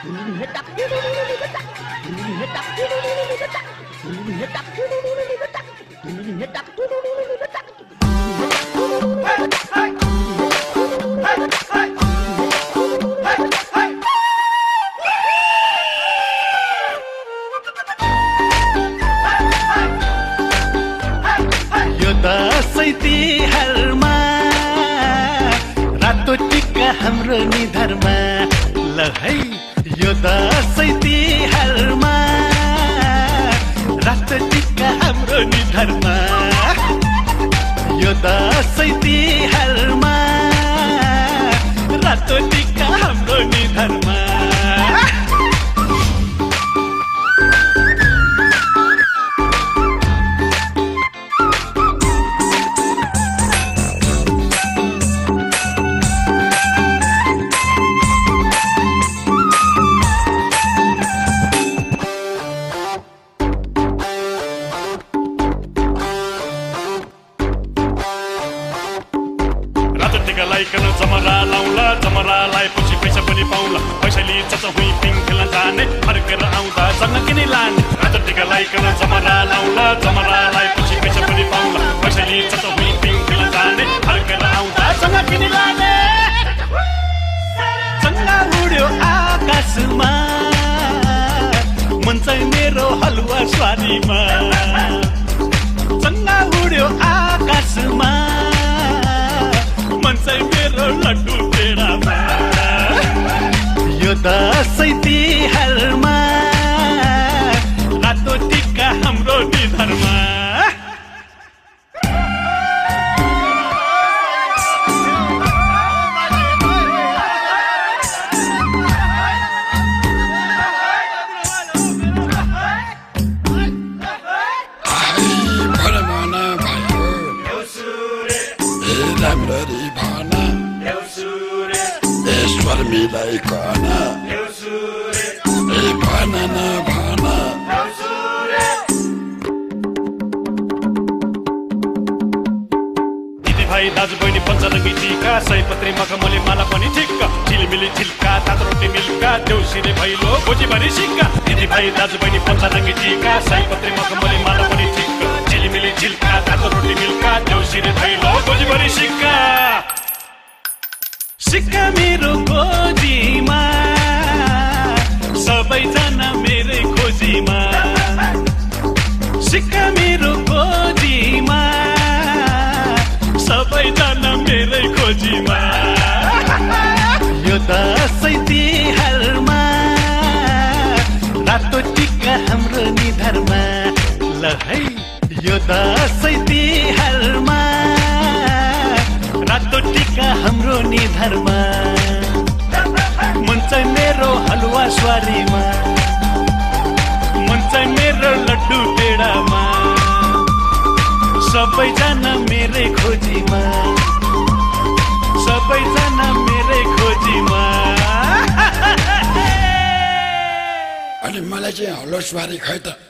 यो दसैँ तिहारमा रातो टिका हाम्रो निधारमा ल यो दसैँ तिहारमा रातो टिका हाम्रो निधारमा। यो दसैँ तिहारमा रातो टिका हाम्रो निधारमा। लाइकन जमरा लाउला जमरा लाएपछि पैसा पनि पाउला पैसा लिइ चच हुँ पिङ खेल्न जाने फर्केर आउँदा जङ्ग किनी लाने रातो टिका लाइकन जमरा लाउला जमरा लाएपछि पैसा पनि पाउला पैसा लिइ चच हुँ पिङ खेल्न जाने फर्केर आउँदा जङ्ग किनी लाने चङ्गा उड्यो आकाशमा मन चाहिँ मेरो हलुवा स्वारीमा राम्ररी भन ईश्वर मिलाइकन ए भन न भन भाइ दाजु बहिनी पञ्चरङ्गी टिका सयपत्री मखमली माला पनि ठिक्क झिलिमिली झिल्का तातो रोटी मिल्का देउसिरे भैलो भोजिभरि सिक्का दिदी भाइ दाजु बहिनी पञ्चरङ्गी टिका सयपत्री मखमली सिक्का मेरो खोजीमा। सबैजना मेरै खोजीमा। सिक्का मेरो खोजीमा। सबैजना मेरै खोजीमा। यो दसैँ तिहारमा रातो टिका हाम्रो निधारमा। ल है यो दसैँ तिहारमा रातो टिका हाम्रो निधारमा मन चाहिँ मेरो हलुवा स्वारीमा। मन चाहिँ मेरो लड्डु पेडामा सबैजना मेरै खोजीमा। सबैजना मेरै खोजीमा। अनि मलाई चाहिँ हलो सुवारी खै त?